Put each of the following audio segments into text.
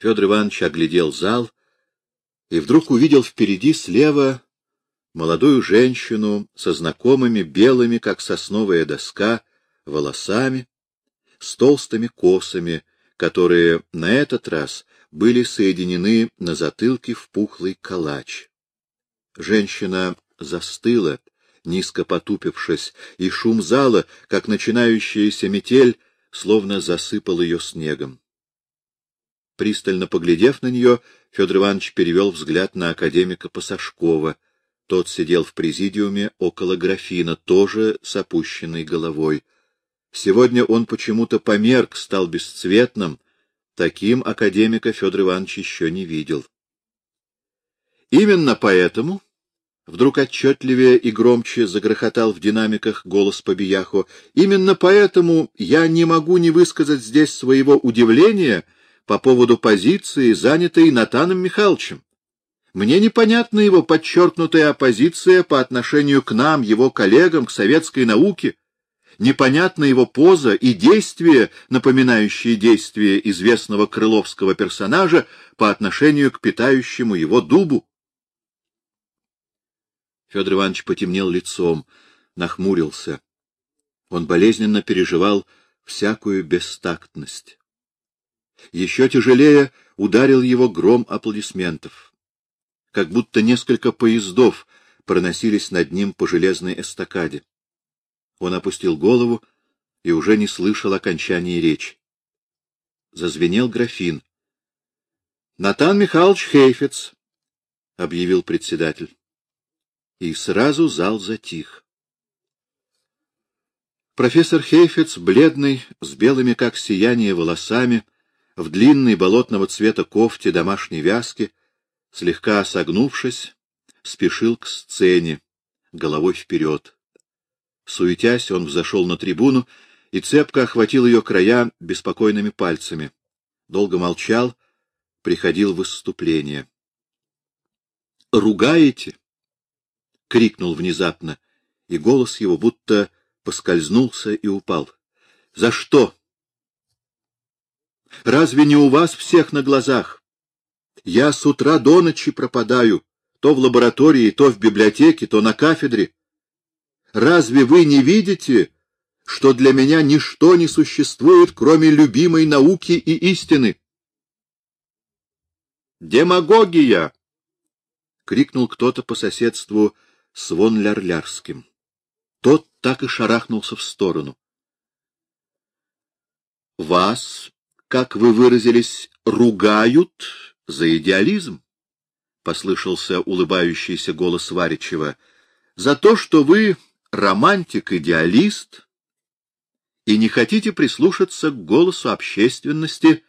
Федор Иванович оглядел зал и вдруг увидел впереди слева молодую женщину со знакомыми белыми, как сосновая доска, волосами, с толстыми косами, которые на этот раз были соединены на затылке в пухлый калач. Женщина застыла, низко потупившись, и шум зала, как начинающаяся метель, словно засыпал ее снегом. Пристально поглядев на нее, Федор Иванович перевел взгляд на академика Пасашкова. Тот сидел в президиуме около графина, тоже с опущенной головой. Сегодня он почему-то померк, стал бесцветным. Таким академика Федор Иванович еще не видел. Именно поэтому Вдруг отчетливее и громче загрохотал в динамиках голос Побияху. Именно поэтому я не могу не высказать здесь своего удивления по поводу позиции, занятой Натаном Михайловичем. Мне непонятна его подчеркнутая оппозиция по отношению к нам, его коллегам, к советской науке. Непонятна его поза и действия, напоминающие действия известного крыловского персонажа по отношению к питающему его дубу. Федор Иванович потемнел лицом, нахмурился. Он болезненно переживал всякую бестактность. Еще тяжелее ударил его гром аплодисментов. Как будто несколько поездов проносились над ним по железной эстакаде. Он опустил голову и уже не слышал окончания речи. Зазвенел графин. — Натан Михайлович Хейфец, — объявил председатель и сразу зал затих. Профессор Хейфец, бледный, с белыми как сияние волосами, в длинной болотного цвета кофте домашней вязки, слегка согнувшись, спешил к сцене, головой вперед. Суетясь, он взошел на трибуну и цепко охватил ее края беспокойными пальцами. Долго молчал, приходил в выступление. — Ругаете? — крикнул внезапно, и голос его будто поскользнулся и упал. — За что? — Разве не у вас всех на глазах? Я с утра до ночи пропадаю, то в лаборатории, то в библиотеке, то на кафедре. Разве вы не видите, что для меня ничто не существует, кроме любимой науки и истины? «Демагогия!» — крикнул кто-то по соседству — с вон Лярлярским. Тот так и шарахнулся в сторону. Вас, как вы выразились, ругают за идеализм, — послышался улыбающийся голос Варичева, — за то, что вы романтик-идеалист и не хотите прислушаться к голосу общественности.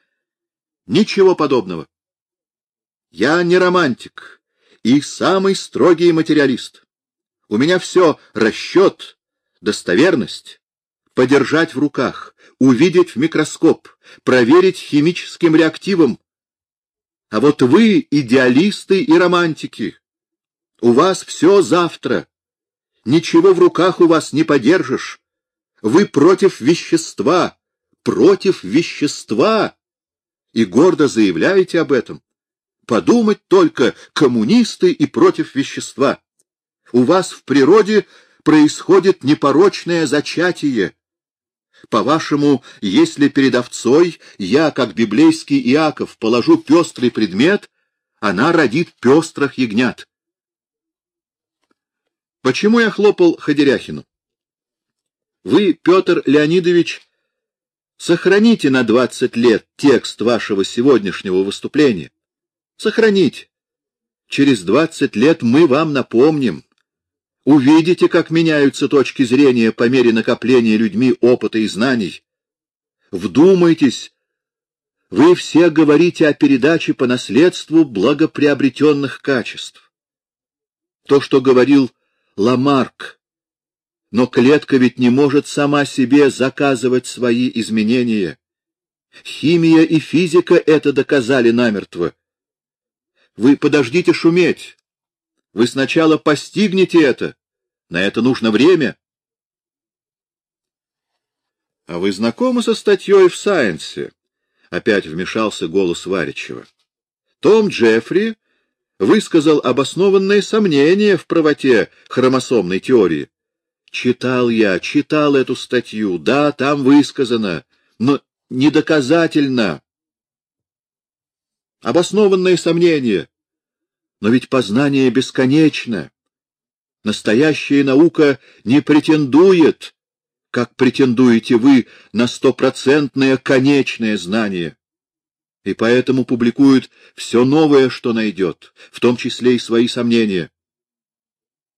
Ничего подобного. Я не романтик и самый строгий материалист. У меня все — расчет, достоверность, подержать в руках, увидеть в микроскоп, проверить химическим реактивом. А вот вы идеалисты и романтики. У вас все завтра. Ничего в руках у вас не подержишь. Вы против вещества, против вещества. И гордо заявляете об этом. Подумать только, коммунисты и против вещества. У вас в природе происходит непорочное зачатие. По-вашему, если перед овцой я, как библейский Иаков, положу пестрый предмет, она родит пестрых ягнят. Почему я хлопал Ходеряхину? Вы, Петр Леонидович, сохраните на двадцать лет текст вашего сегодняшнего выступления. Сохраните. Через двадцать лет мы вам напомним. Увидите, как меняются точки зрения по мере накопления людьми опыта и знаний. Вдумайтесь, вы все говорите о передаче по наследству благоприобретенных качеств. То, что говорил Ламарк, но клетка ведь не может сама себе заказывать свои изменения. Химия и физика это доказали намертво. Вы подождите шуметь, вы сначала постигнете это. На это нужно время. — А вы знакомы со статьей в Сайенсе опять вмешался голос Варичева. Том Джеффри высказал обоснованные сомнения в правоте хромосомной теории. Читал я, читал эту статью, да, там высказано, но недоказательно. Обоснованные сомнения. Но ведь познание бесконечно. Настоящая наука не претендует, как претендуете вы, на стопроцентное конечное знание и поэтому публикует все новое, что найдет, в том числе и свои сомнения.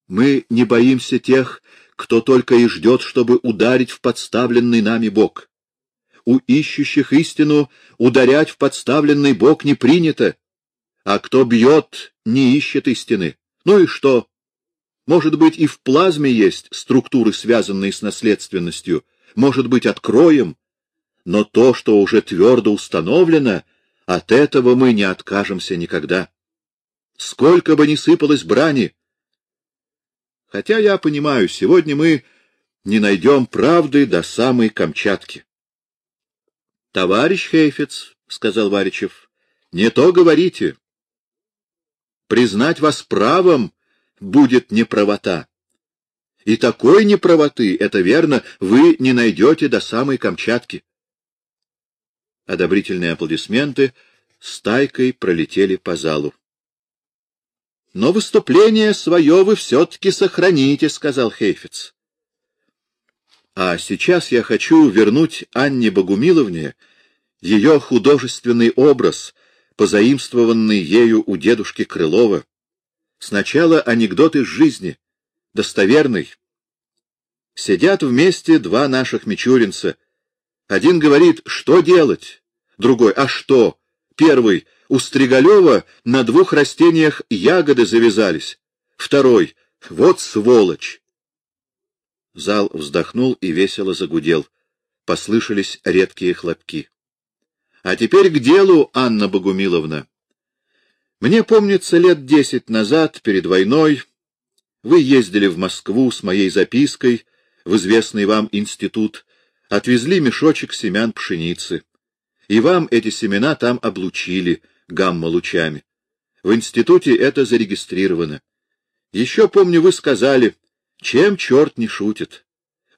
Мы не боимся тех, кто только и ждет, чтобы ударить в подставленный нами бок. У ищущих истину ударять в подставленный бок не принято, а кто бьет, не ищет истины. Ну и что? Может быть, и в плазме есть структуры, связанные с наследственностью, может быть, откроем, но то, что уже твердо установлено, от этого мы не откажемся никогда. Сколько бы ни сыпалось брани. Хотя я понимаю, сегодня мы не найдем правды до самой Камчатки. — Товарищ Хейфец, — сказал Варичев, — не то говорите. Признать вас правом будет неправота. И такой неправоты, это верно, вы не найдете до самой Камчатки. Одобрительные аплодисменты стайкой пролетели по залу. — Но выступление свое вы все-таки сохраните, — сказал Хейфиц. — А сейчас я хочу вернуть Анне Богумиловне ее художественный образ, позаимствованный ею у дедушки Крылова. Сначала анекдот из жизни, достоверный. Сидят вместе два наших мичуринца, один говорит, что делать, другой, а что? Первый, у Стригалева на двух растениях ягоды завязались. Второй, вот сволочь. Зал вздохнул и весело загудел. Послышались редкие хлопки. А теперь к делу, Анна Богумиловна. Мне помнится, лет десять назад, перед войной, вы ездили в Москву с моей запиской в известный вам институт отвезли мешочек семян пшеницы. И вам эти семена там облучили гамма-лучами. В институте это зарегистрировано. Еще, помню, вы сказали, чем черт не шутит.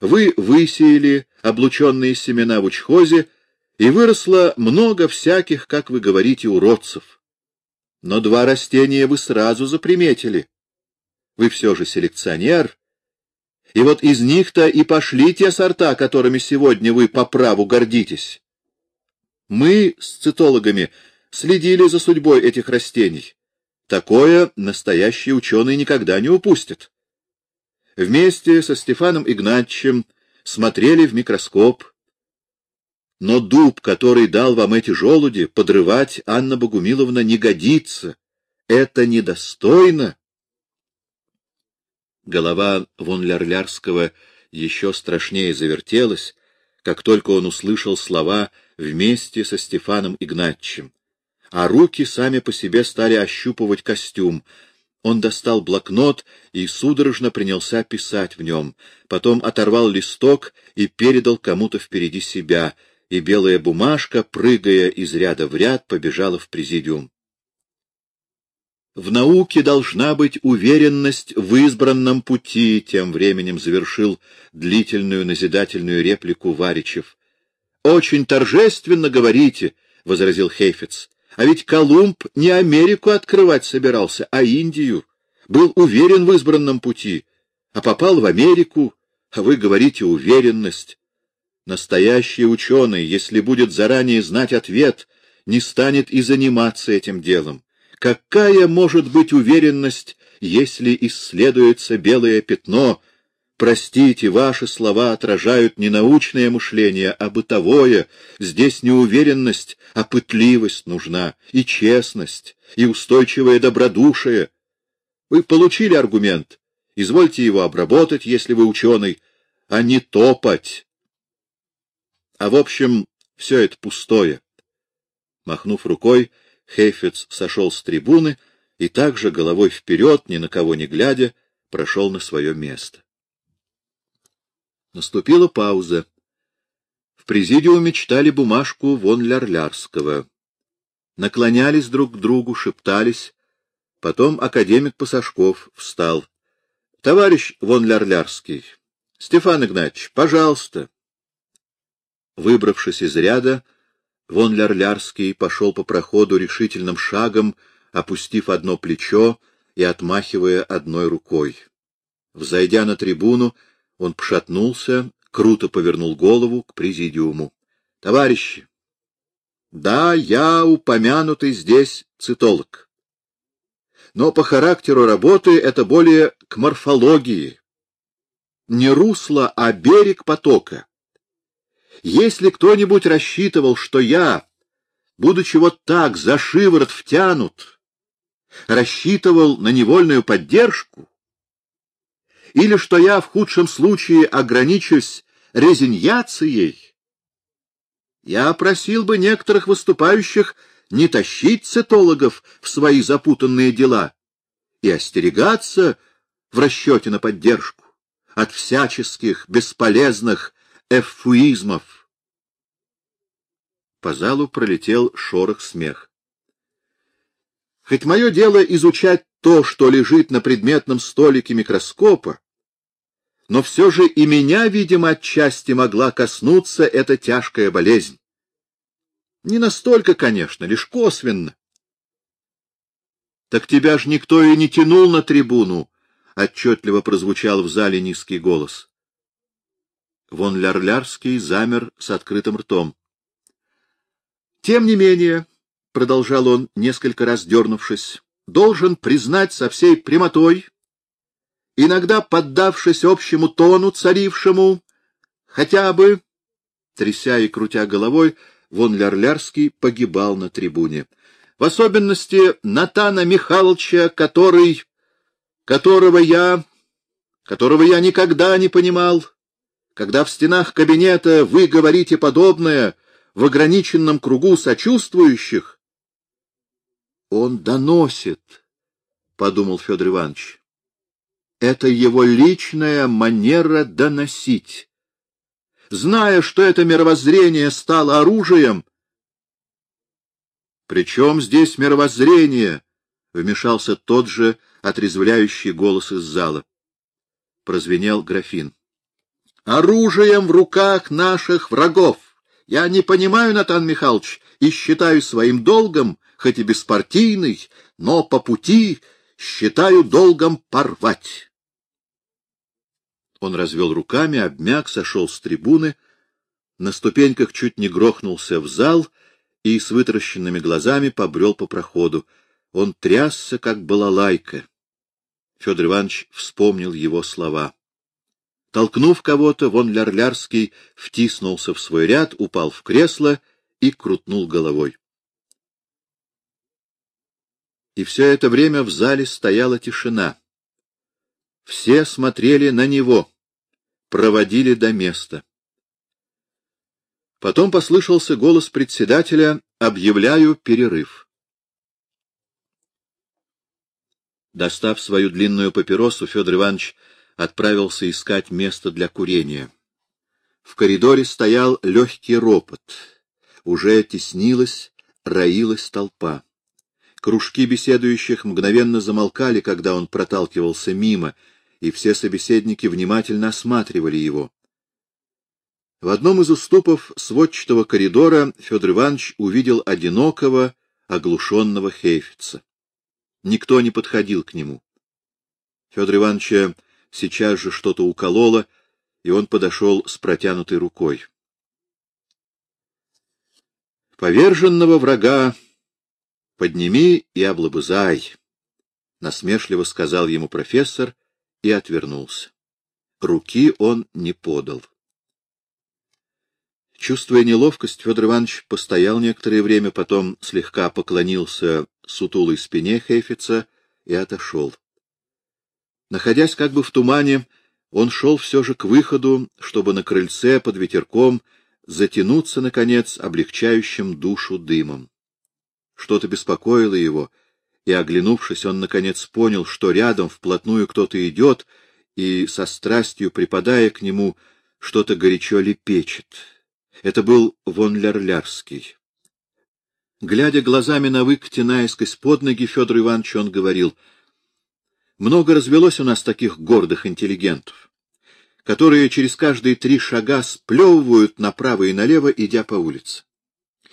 Вы высеяли облученные семена в учхозе, и выросло много всяких, как вы говорите, уродцев. Но два растения вы сразу заприметили. Вы все же селекционер, и вот из них-то и пошли те сорта, которыми сегодня вы по праву гордитесь. Мы с цитологами следили за судьбой этих растений. Такое настоящие ученые никогда не упустят. Вместе со Стефаном Игнатьевичем смотрели в микроскоп. Но дуб, который дал вам эти желуди, подрывать Анна Богумиловна не годится. Это недостойно. Голова вон Лярлярского еще страшнее завертелась, как только он услышал слова вместе со Стефаном Игнатьевичем. А руки сами по себе стали ощупывать костюм. Он достал блокнот и судорожно принялся писать в нем, потом оторвал листок и передал кому-то впереди себя, и белая бумажка, прыгая из ряда в ряд, побежала в президиум. В науке должна быть уверенность в избранном пути, тем временем завершил длительную назидательную реплику Варичев. Очень торжественно говорите, — возразил Хейфец. А ведь Колумб не Америку открывать собирался, а Индию. Был уверен в избранном пути, а попал в Америку, а вы говорите уверенность. Настоящий ученый, если будет заранее знать ответ, не станет и заниматься этим делом. Какая может быть уверенность, если исследуется белое пятно? Простите, ваши слова отражают не научное мышление, а бытовое. Здесь не уверенность, а пытливость нужна, и честность, и устойчивое добродушие. Вы получили аргумент. Извольте его обработать, если вы ученый, а не топать. А в общем, все это пустое. Махнув рукой, Хейфец сошел с трибуны и также головой вперед, ни на кого не глядя, прошел на свое место. Наступила пауза. В президиуме читали бумажку вон Лярлярского. Наклонялись друг к другу, шептались. Потом академик Пасашков встал. — Товарищ вон Лярлярский, Стефан Игнатьевич, пожалуйста. Выбравшись из ряда, вон Лярлярский пошел по проходу решительным шагом, опустив одно плечо и отмахивая одной рукой. Взойдя на трибуну, он пошатнулся, круто повернул голову к президиуму. — Товарищи! Да, я упомянутый здесь цитолог. Но по характеру работы это более к морфологии. Не русло, а берег потока. Если кто-нибудь рассчитывал, что я, будучи вот так за шиворот втянут, рассчитывал на невольную поддержку, или что я в худшем случае ограничусь резиньяцией, я просил бы некоторых выступающих не тащить цитологов в свои запутанные дела и остерегаться в расчете на поддержку от всяческих бесполезных эвфуизмов. По залу пролетел шорох смех. Хоть мое дело изучать то, что лежит на предметном столике микроскопа, но все же и меня, видимо, отчасти могла коснуться эта тяжкая болезнь. Не настолько, конечно, лишь косвенно. — Так тебя ж никто и не тянул на трибуну, — отчетливо прозвучал в зале низкий голос. Вон Лярлярский замер с открытым ртом. — Тем не менее, — продолжал он, несколько раз дернувшись, — должен признать со всей прямотой, иногда поддавшись общему тону царившему, хотя бы, тряся и крутя головой, вон Лярлярский погибал на трибуне. В особенности Натана Михайловича, который, которого я, которого я никогда не понимал, когда в стенах кабинета вы говорите подобное в ограниченном кругу сочувствующих, он доносит, — подумал Федор Иванович. Это его личная манера доносить. Зная, что это мировоззрение стало оружием... — Причем здесь мировоззрение? — вмешался тот же отрезвляющий голос из зала. Прозвенел графин. — Оружием в руках наших врагов. Я не понимаю, Натан Михайлович, и считаю своим долгом, хоть и беспартийный, но по пути считаю долгом порвать. Он развел руками, обмяк, сошел с трибуны, на ступеньках чуть не грохнулся в зал и с вытаращенными глазами побрел по проходу. Он трясся, как балалайка. Федор Иванович вспомнил его слова. Толкнув кого-то, вон Лярлярский втиснулся в свой ряд, упал в кресло и крутнул головой. И все это время в зале стояла тишина. Все смотрели на него, проводили до места. Потом послышался голос председателя «Объявляю перерыв». Достав свою длинную папиросу, Федор Иванович отправился искать место для курения. В коридоре стоял легкий ропот. Уже теснилась, роилась толпа. Кружки беседующих мгновенно замолкали, когда он проталкивался мимо, и все собеседники внимательно осматривали его. В одном из уступов сводчатого коридора Федор Иванович увидел одинокого, оглушенного Хейфица. Никто не подходил к нему. Федор Ивановича сейчас же что-то укололо, и он подошел с протянутой рукой. Поверженного врага подними и облобызай, — насмешливо сказал ему профессор и отвернулся. Руки он не подал. Чувствуя неловкость, Федор Иванович постоял некоторое время, потом слегка поклонился сутулой спине Хейфица и отошел. Находясь как бы в тумане, он шел все же к выходу, чтобы на крыльце под ветерком затянуться, наконец, облегчающим душу дымом. Что-то беспокоило его — и, оглянувшись, он, наконец, понял, что рядом вплотную кто-то идет, и, со страстью припадая к нему, что-то горячо лепечет. Это был вон Лярлярский. Глядя глазами на выкате наискось под ноги, Федор Иванович он говорил, «Много развелось у нас таких гордых интеллигентов, которые через каждые три шага сплевывают направо и налево, идя по улице.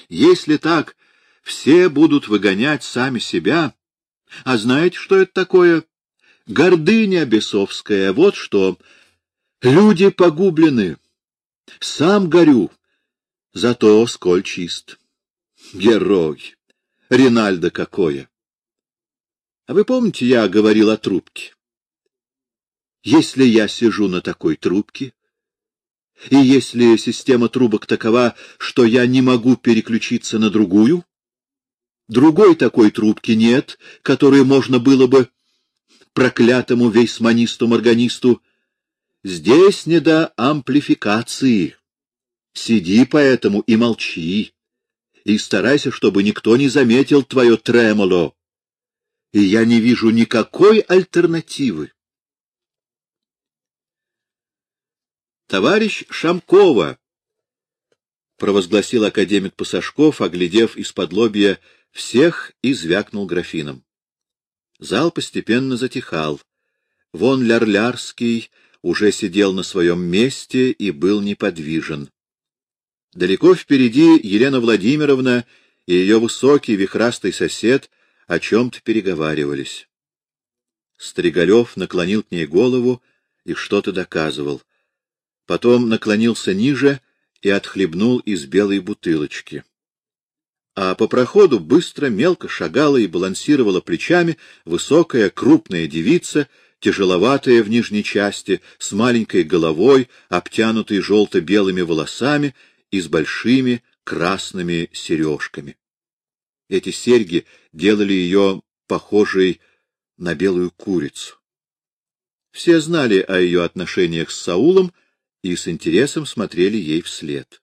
Если так, все будут выгонять сами себя. А знаете, что это такое? Гордыня бесовская, вот что. Люди погублены. Сам горю, зато сколь чист. Герой! Ринальдо какое! А вы помните, я говорил о трубке? Если я сижу на такой трубке, и если система трубок такова, что я не могу переключиться на другую, другой такой трубки нет, которой можно было бы проклятому вейсманисту-морганисту, здесь не до амплификации. Сиди поэтому и молчи, и старайся, чтобы никто не заметил твое тремоло. И я не вижу никакой альтернативы. Товарищ Шамкова, — провозгласил академик Пасашков, оглядев из-под лобья всех и звякнул графином. Зал постепенно затихал. Вон Лярлярский уже сидел на своем месте и был неподвижен. Далеко впереди Елена Владимировна и ее высокий вихрастый сосед о чем-то переговаривались. Стригалев наклонил к ней голову и что-то доказывал потом наклонился ниже и отхлебнул из белой бутылочки. А по проходу быстро, мелко шагала и балансировала плечами высокая, крупная девица, тяжеловатая в нижней части, с маленькой головой, обтянутой желто-белыми волосами и с большими красными сережками. Эти серьги делали ее похожей на белую курицу. Все знали о ее отношениях с Саулом, и с интересом смотрели ей вслед.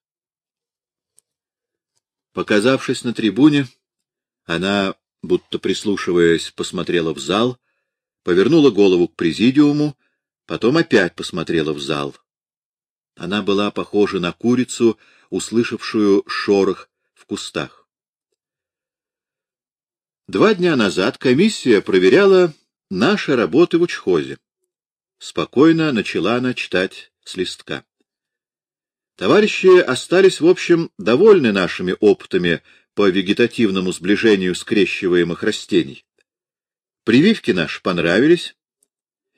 Показавшись на трибуне, она, будто прислушиваясь, посмотрела в зал, повернула голову к президиуму, потом опять посмотрела в зал. Она была похожа на курицу, услышавшую шорох в кустах. Два дня назад комиссия проверяла наши работы в учхозе. Спокойно начала она читать с листка. Товарищи остались, в общем, довольны нашими опытами по вегетативному сближению скрещиваемых растений. Прививки наши понравились,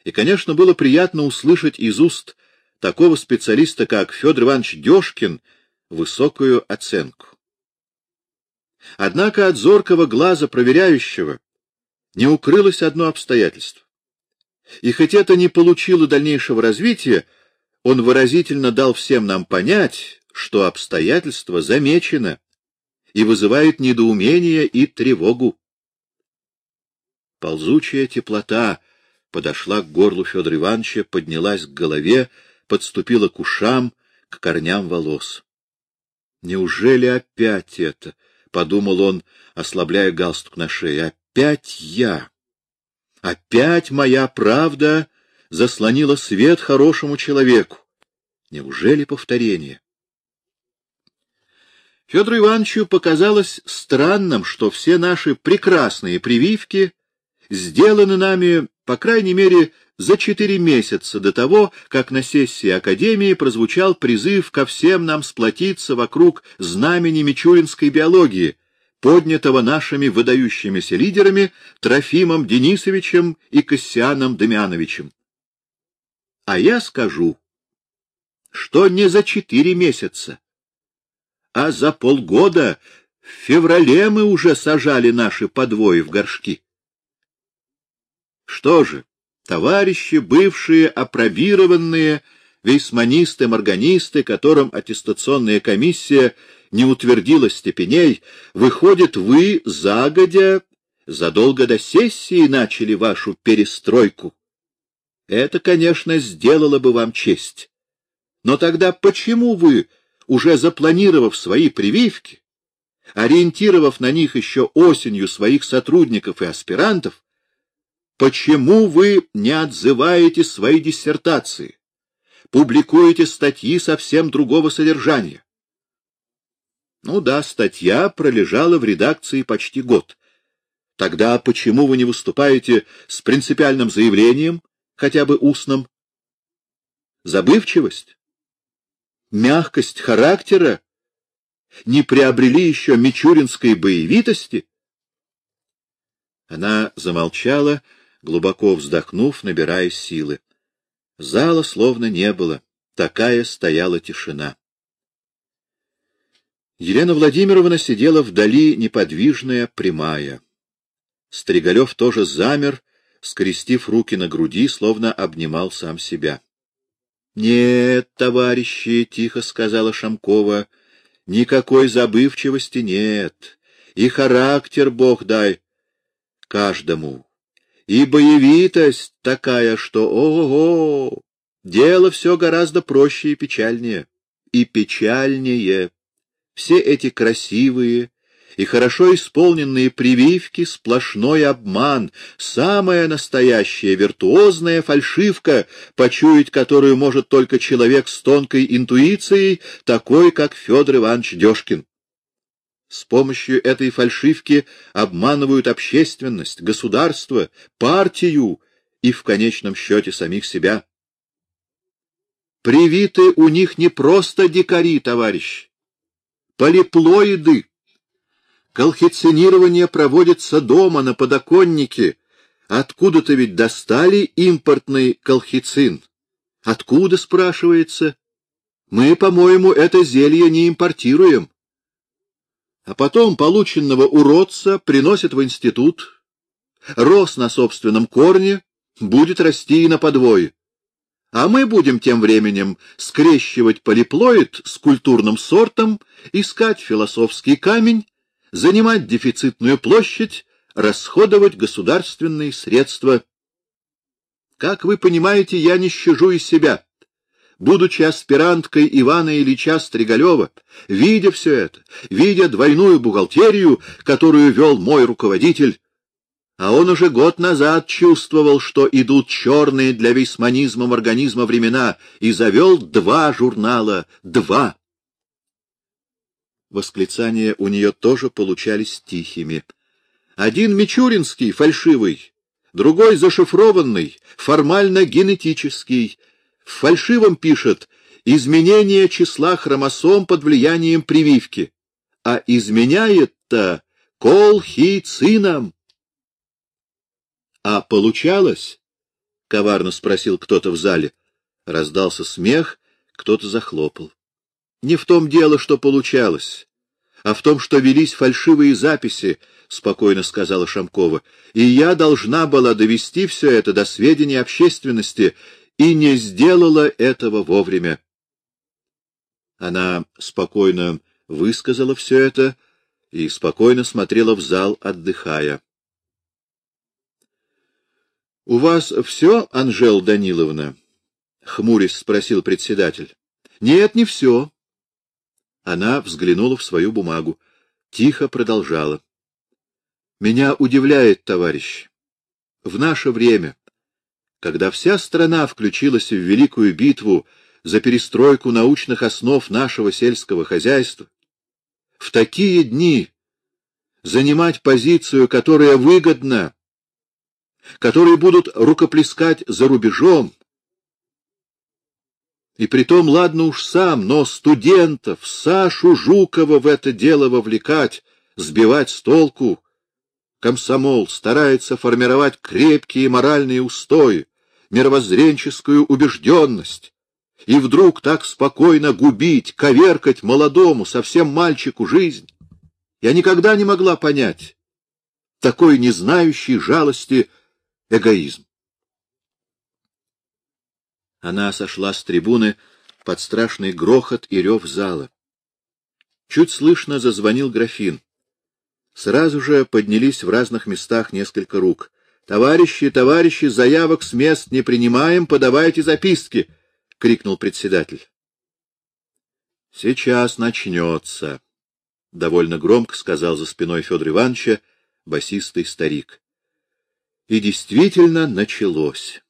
и, конечно, было приятно услышать из уст такого специалиста, как Федор Иванович Дёшкин, высокую оценку. Однако от зоркого глаза проверяющего не укрылось одно обстоятельство. И хоть это не получило дальнейшего развития, он выразительно дал всем нам понять, что обстоятельство замечено и вызывает недоумение и тревогу. Ползучая теплота подошла к горлу Федора Ивановича, поднялась к голове, подступила к ушам, к корням волос. «Неужели опять это?» — подумал он, ослабляя галстук на шее. «Опять я! Опять моя правда заслонила свет хорошему человеку. Неужели повторение? Федору Ивановичу показалось странным, что все наши прекрасные прививки сделаны нами, по крайней мере, за четыре месяца до того, как на сессии Академии прозвучал призыв ко всем нам сплотиться вокруг знамени мичуринской биологии, поднятого нашими выдающимися лидерами Трофимом Денисовичем и Кассианом Демьяновичем. А я скажу, что не за четыре месяца, а за полгода в феврале мы уже сажали наши подвои в горшки. Что же, товарищи, бывшие опробированные вейсманисты-морганисты, которым аттестационная комиссия не утвердила степеней, выходит, вы загодя, задолго до сессии начали вашу перестройку. Это, конечно, сделало бы вам честь. Но тогда почему вы, уже запланировав свои прививки, ориентировав на них еще осенью своих сотрудников и аспирантов, почему вы не отзываете свои диссертации, публикуете статьи совсем другого содержания? Ну да, статья пролежала в редакции почти год. Тогда почему вы не выступаете с принципиальным заявлением, хотя бы устным? Забывчивость? Мягкость характера? Не приобрели еще мичуринской боевитости? Она замолчала, глубоко вздохнув, набирая силы. Зала словно не было, такая стояла тишина. Елена Владимировна сидела вдали, неподвижная, прямая. Стригалев тоже замер, скрестив руки на груди, словно обнимал сам себя. — Нет, товарищи, — тихо сказала Шамкова, — никакой забывчивости нет, и характер Бог дай каждому, и боевитость такая, что ого-го, дело все гораздо проще и печальнее, и печальнее все эти красивые и хорошо исполненные прививки — сплошной обман, самая настоящая виртуозная фальшивка, почуять которую может только человек с тонкой интуицией, такой, как Федор Иванович Дёшкин. С помощью этой фальшивки обманывают общественность, государство, партию и, в конечном счете, самих себя. Привиты у них не просто дикари, товарищ, полиплоиды. Колхицинирование проводится дома, на подоконнике. Откуда-то ведь достали импортный колхицин. Откуда, спрашивается? Мы, по-моему, это зелье не импортируем. А потом полученного уродца приносят в институт. Рос на собственном корне, будет расти и на подвое. А мы будем тем временем скрещивать полиплоид с культурным сортом, искать философский камень, занимать дефицитную площадь, расходовать государственные средства. Как вы понимаете, я не щажу из себя. Будучи аспиранткой Ивана Ильича Стригалева, видя все это, видя двойную бухгалтерию, которую вел мой руководитель, а он уже год назад чувствовал, что идут черные для вейсманизма организма времена, и завел два журнала, два. Восклицания у нее тоже получались тихими. Один мичуринский, фальшивый, другой зашифрованный, формально генетический. В фальшивом пишет «изменение числа хромосом под влиянием прививки», а изменяет-то колхицином. А получалось? — коварно спросил кто-то в зале. Раздался смех, кто-то захлопал. Не в том дело, что получалось, а в том, что велись фальшивые записи, — спокойно сказала Шамкова, — и я должна была довести все это до сведения общественности, и не сделала этого вовремя. Она спокойно высказала все это и спокойно смотрела в зал, отдыхая. — У вас все, Анжел Даниловна? — хмурясь спросил председатель. — Нет, не все. Она взглянула в свою бумагу. Тихо продолжала. — Меня удивляет, товарищ. В наше время, когда вся страна включилась в великую битву за перестройку научных основ нашего сельского хозяйства, в такие дни занимать позицию, которая выгодна которые будут рукоплескать за рубежом. И притом, ладно уж сам, но студентов, Сашу Жукова в это дело вовлекать, сбивать с толку. Комсомол старается формировать крепкие моральные устои, мировоззренческую убежденность, и вдруг так спокойно губить, коверкать молодому, совсем мальчику жизнь. Я никогда не могла понять такой не знающей жалости эгоизм. Она сошла с трибуны под страшный грохот и рев зала. Чуть слышно зазвонил графин. Сразу же поднялись в разных местах несколько рук. «Товарищи, товарищи, заявок с мест не принимаем, подавайте записки!» — крикнул председатель. «Сейчас начнется», — довольно громко сказал за спиной Федора Ивановича басистый старик. И действительно началось.